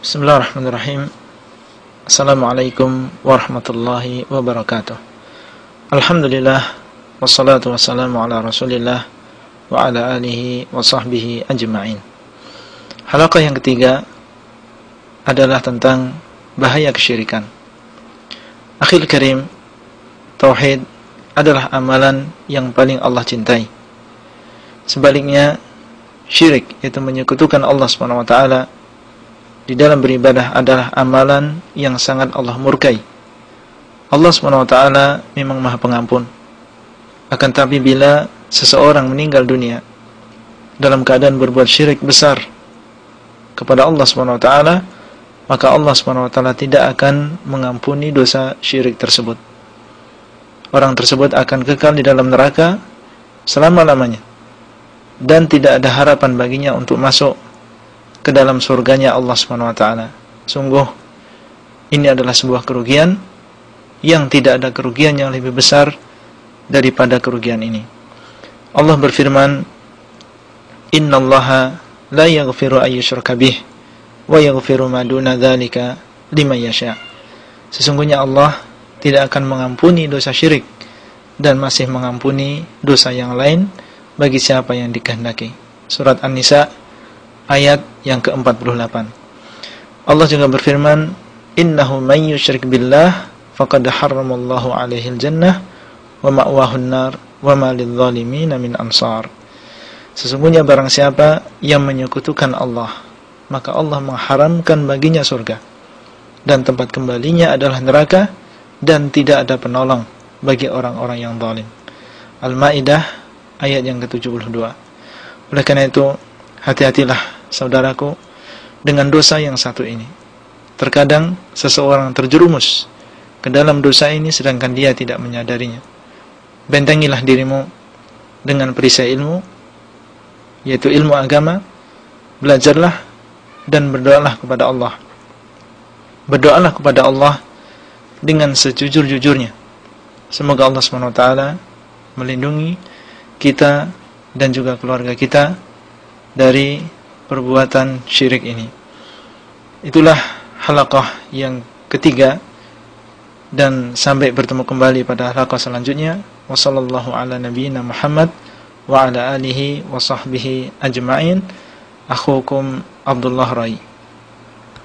Bismillahirrahmanirrahim. Assalamualaikum warahmatullahi wabarakatuh. Alhamdulillah Wassalatu wassalamu ala rasulillah Wa ala alihi wa sahbihi ajma'in. Halaqah yang ketiga Adalah tentang bahaya kesyirikan. Akhil karim Tauhid adalah amalan yang paling Allah cintai. Sebaliknya Syirik yaitu menyekutukan Allah SWT di dalam beribadah adalah amalan yang sangat Allah murkai. Allah SWT memang maha pengampun. Akan tapi bila seseorang meninggal dunia dalam keadaan berbuat syirik besar kepada Allah SWT, maka Allah SWT tidak akan mengampuni dosa syirik tersebut. Orang tersebut akan kekal di dalam neraka selama-lamanya. Dan tidak ada harapan baginya untuk masuk ke dalam surganya Allah SWT. Sungguh ini adalah sebuah kerugian yang tidak ada kerugian yang lebih besar daripada kerugian ini. Allah berfirman, Inna Allah la yaghfiru ayyushraka bih wa yaghfiru ma duna dzalika liman yasha. Sesungguhnya Allah tidak akan mengampuni dosa syirik dan masih mengampuni dosa yang lain bagi siapa yang dikehendaki. Surat An-Nisa ayat yang ke-48. Allah juga berfirman, "Innahu may yusyrik billah faqad harramallahu 'alaihi al-jannah wa ma'wahu an-nar wa ma lidh-dhalimin min ansar." Sesungguhnya barang siapa yang menyekutukan Allah, maka Allah mengharamkan baginya surga dan tempat kembalinya adalah neraka dan tidak ada penolong bagi orang-orang yang zalim. Al-Maidah ayat yang ke-72. Oleh karena itu, hati-hatilah saudaraku, dengan dosa yang satu ini. Terkadang seseorang terjerumus ke dalam dosa ini sedangkan dia tidak menyadarinya. Bentengilah dirimu dengan perisai ilmu, yaitu ilmu agama, belajarlah dan berdoalah kepada Allah. Berdoalah kepada Allah dengan sejujur-jujurnya. Semoga Allah SWT melindungi kita dan juga keluarga kita dari perbuatan syirik ini. Itulah halaqah yang ketiga dan sampai bertemu kembali pada halaqah selanjutnya. Wassallallahu ala nabiyyina Muhammad wa ala alihi wa sahbihi ajma'in. Akhukum Abdullah Rai.